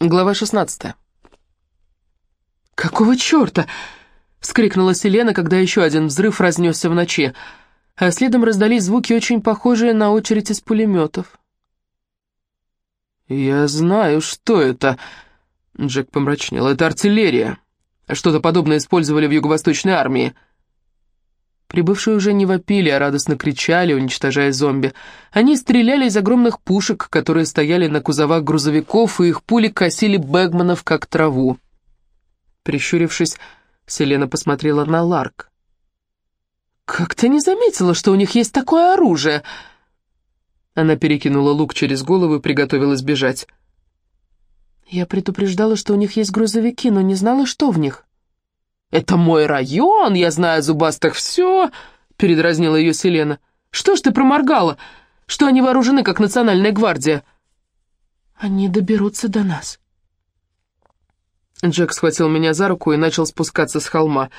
Глава 16. «Какого черта?» — вскрикнула Селена, когда еще один взрыв разнесся в ночи, а следом раздались звуки, очень похожие на очередь из пулеметов. «Я знаю, что это», — Джек помрачнел. «Это артиллерия. Что-то подобное использовали в Юго-Восточной армии». Прибывшие уже не вопили, а радостно кричали, уничтожая зомби. Они стреляли из огромных пушек, которые стояли на кузовах грузовиков, и их пули косили Бэгманов, как траву. Прищурившись, Селена посмотрела на Ларк. «Как ты не заметила, что у них есть такое оружие?» Она перекинула лук через голову и приготовилась бежать. «Я предупреждала, что у них есть грузовики, но не знала, что в них». «Это мой район, я знаю зубастых все», — передразнила ее Селена. «Что ж ты проморгала? Что они вооружены, как национальная гвардия?» «Они доберутся до нас». Джек схватил меня за руку и начал спускаться с холма.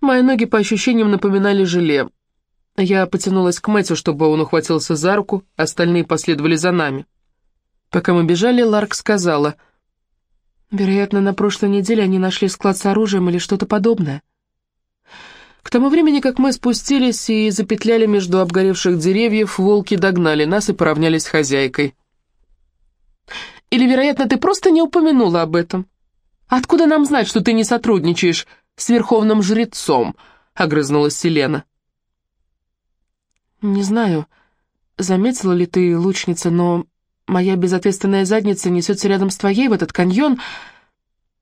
Мои ноги, по ощущениям, напоминали желе. Я потянулась к Мэтью, чтобы он ухватился за руку, остальные последовали за нами. Пока мы бежали, Ларк сказала — Вероятно, на прошлой неделе они нашли склад с оружием или что-то подобное. К тому времени, как мы спустились и запетляли между обгоревших деревьев, волки догнали нас и поравнялись с хозяйкой. Или, вероятно, ты просто не упомянула об этом? Откуда нам знать, что ты не сотрудничаешь с верховным жрецом?» — огрызнулась Селена. «Не знаю, заметила ли ты, лучница, но Моя безответственная задница несется рядом с твоей в этот каньон,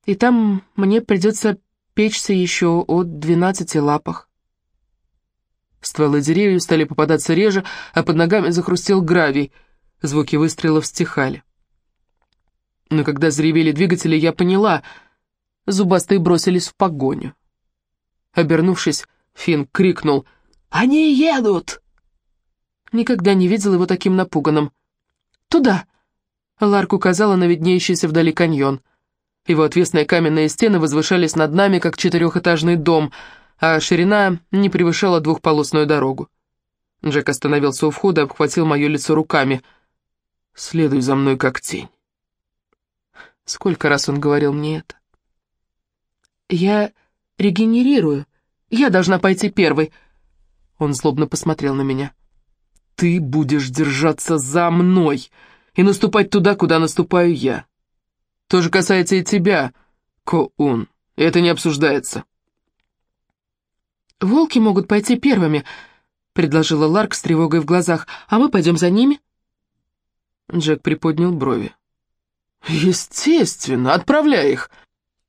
и там мне придется печься еще от двенадцати лапах. Стволы деревьев стали попадаться реже, а под ногами захрустел гравий. Звуки выстрелов стихали. Но когда заревели двигатели, я поняла, зубастые бросились в погоню. Обернувшись, Финн крикнул «Они едут!» Никогда не видел его таким напуганным. «Туда!» Ларк указала на виднеющийся вдали каньон. Его отвесные каменные стены возвышались над нами, как четырехэтажный дом, а ширина не превышала двухполосную дорогу. Джек остановился у входа и обхватил мое лицо руками. «Следуй за мной, как тень». Сколько раз он говорил мне это? «Я регенерирую. Я должна пойти первой». Он злобно посмотрел на меня. Ты будешь держаться за мной и наступать туда, куда наступаю я. То же касается и тебя, Коун. Это не обсуждается. «Волки могут пойти первыми», — предложила Ларк с тревогой в глазах, «а мы пойдем за ними?» Джек приподнял брови. «Естественно, отправляй их!»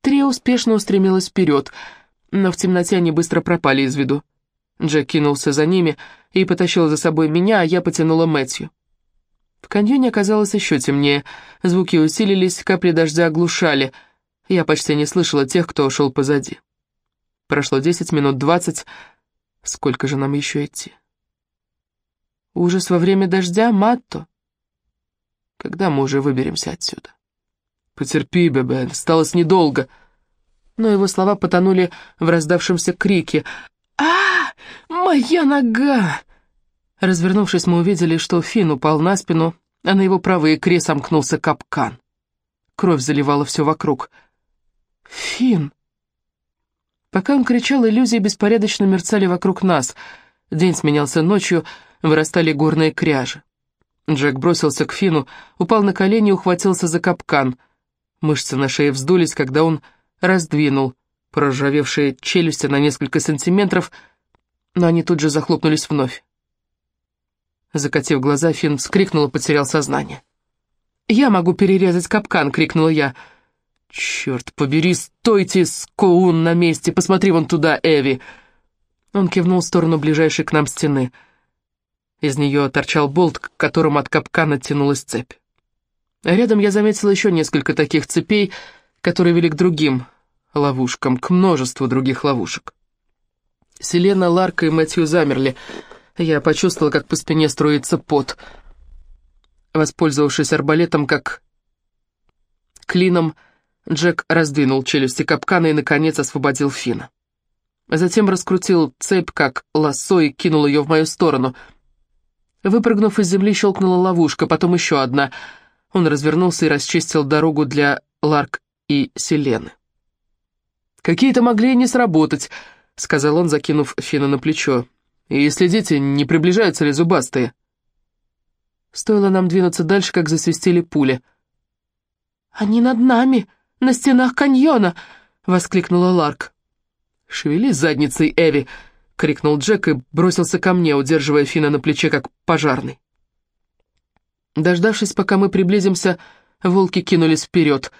Трио успешно устремилась вперед, но в темноте они быстро пропали из виду. Джек кинулся за ними и потащил за собой меня, а я потянула Мэтью. В каньоне оказалось еще темнее, звуки усилились, капли дождя оглушали. Я почти не слышала тех, кто шел позади. Прошло десять минут двадцать. Сколько же нам еще идти? Ужас во время дождя, Матто? Когда мы уже выберемся отсюда? Потерпи, Бебе, осталось недолго. Но его слова потонули в раздавшемся крике. а Моя нога!» Развернувшись, мы увидели, что Финн упал на спину, а на его правой икре сомкнулся капкан. Кровь заливала все вокруг. «Финн!» Пока он кричал, иллюзии беспорядочно мерцали вокруг нас. День сменялся ночью, вырастали горные кряжи. Джек бросился к Фину, упал на колени и ухватился за капкан. Мышцы на шее вздулись, когда он раздвинул проржавевшие челюсти на несколько сантиметров, но они тут же захлопнулись вновь. Закатив глаза, Финн вскрикнул и потерял сознание. «Я могу перерезать капкан!» — крикнула я. «Черт побери, стойте, Скоун, на месте! Посмотри вон туда, Эви!» Он кивнул в сторону ближайшей к нам стены. Из нее торчал болт, к которому от капкана тянулась цепь. Рядом я заметила еще несколько таких цепей, которые вели к другим ловушкам, к множеству других ловушек. Селена, Ларка и Мэтью замерли — я почувствовала, как по спине струится пот. Воспользовавшись арбалетом как клином, Джек раздвинул челюсти капкана и, наконец, освободил Фина. Затем раскрутил цепь, как лассо, и кинул ее в мою сторону. Выпрыгнув из земли, щелкнула ловушка, потом еще одна. Он развернулся и расчистил дорогу для Ларк и Селены. «Какие-то могли не сработать», — сказал он, закинув Фина на плечо. «И следите, не приближаются ли зубастые». Стоило нам двинуться дальше, как засвистели пули. «Они над нами, на стенах каньона!» — воскликнула Ларк. «Шевели задницей, Эви!» — крикнул Джек и бросился ко мне, удерживая Фина на плече, как пожарный. Дождавшись, пока мы приблизимся, волки кинулись вперед.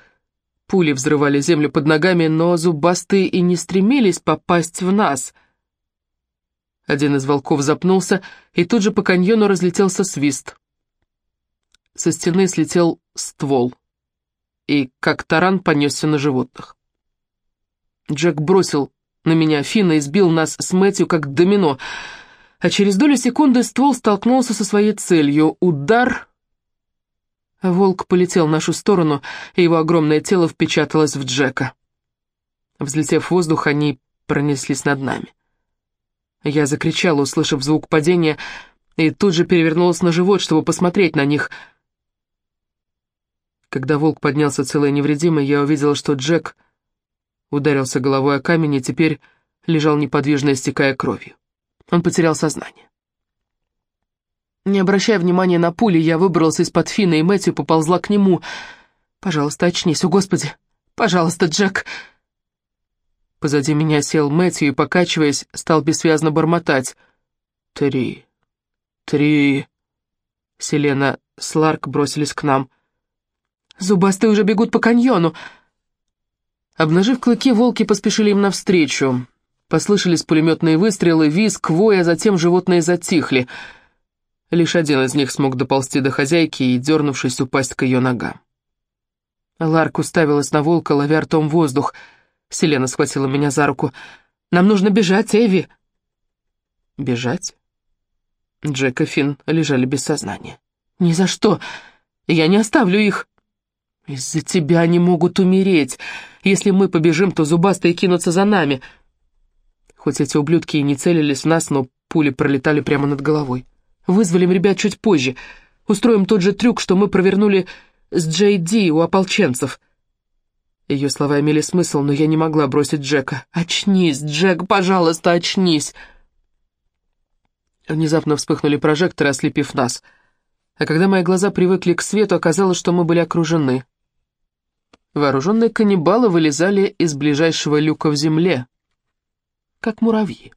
Пули взрывали землю под ногами, но зубастые и не стремились попасть в нас. Один из волков запнулся, и тут же по каньону разлетелся свист. Со стены слетел ствол, и как таран понесся на животных. Джек бросил на меня Фина и сбил нас с Мэтью как домино, а через долю секунды ствол столкнулся со своей целью. Удар Волк полетел в нашу сторону, и его огромное тело впечаталось в Джека. Взлетев в воздух, они пронеслись над нами. Я закричала, услышав звук падения, и тут же перевернулась на живот, чтобы посмотреть на них. Когда волк поднялся целый и невредимый, я увидела, что Джек ударился головой о камень и теперь лежал неподвижно, истекая кровью. Он потерял сознание. Не обращая внимания на пули, я выбралась из-под Фина, и Мэтью поползла к нему. «Пожалуйста, очнись, о господи! Пожалуйста, Джек!» Позади меня сел Мэтью и, покачиваясь, стал бессвязно бормотать. «Три... три...» Селена с Ларк бросились к нам. «Зубастые уже бегут по каньону!» Обнажив клыки, волки поспешили им навстречу. Послышались пулеметные выстрелы, визг, вой, а затем животные затихли — Лишь один из них смог доползти до хозяйки и, дернувшись, упасть к ее ногам. Ларк уставилась на волка, ловя ртом воздух. Селена схватила меня за руку. «Нам нужно бежать, Эви!» «Бежать?» Джек и Финн лежали без сознания. «Ни за что! Я не оставлю их!» «Из-за тебя они могут умереть. Если мы побежим, то зубастые кинутся за нами». Хоть эти ублюдки и не целились в нас, но пули пролетали прямо над головой. Вызволим ребят чуть позже. Устроим тот же трюк, что мы провернули с Джей Ди у ополченцев». Ее слова имели смысл, но я не могла бросить Джека. «Очнись, Джек, пожалуйста, очнись!» Внезапно вспыхнули прожекторы, ослепив нас. А когда мои глаза привыкли к свету, оказалось, что мы были окружены. Вооруженные каннибалы вылезали из ближайшего люка в земле, как муравьи.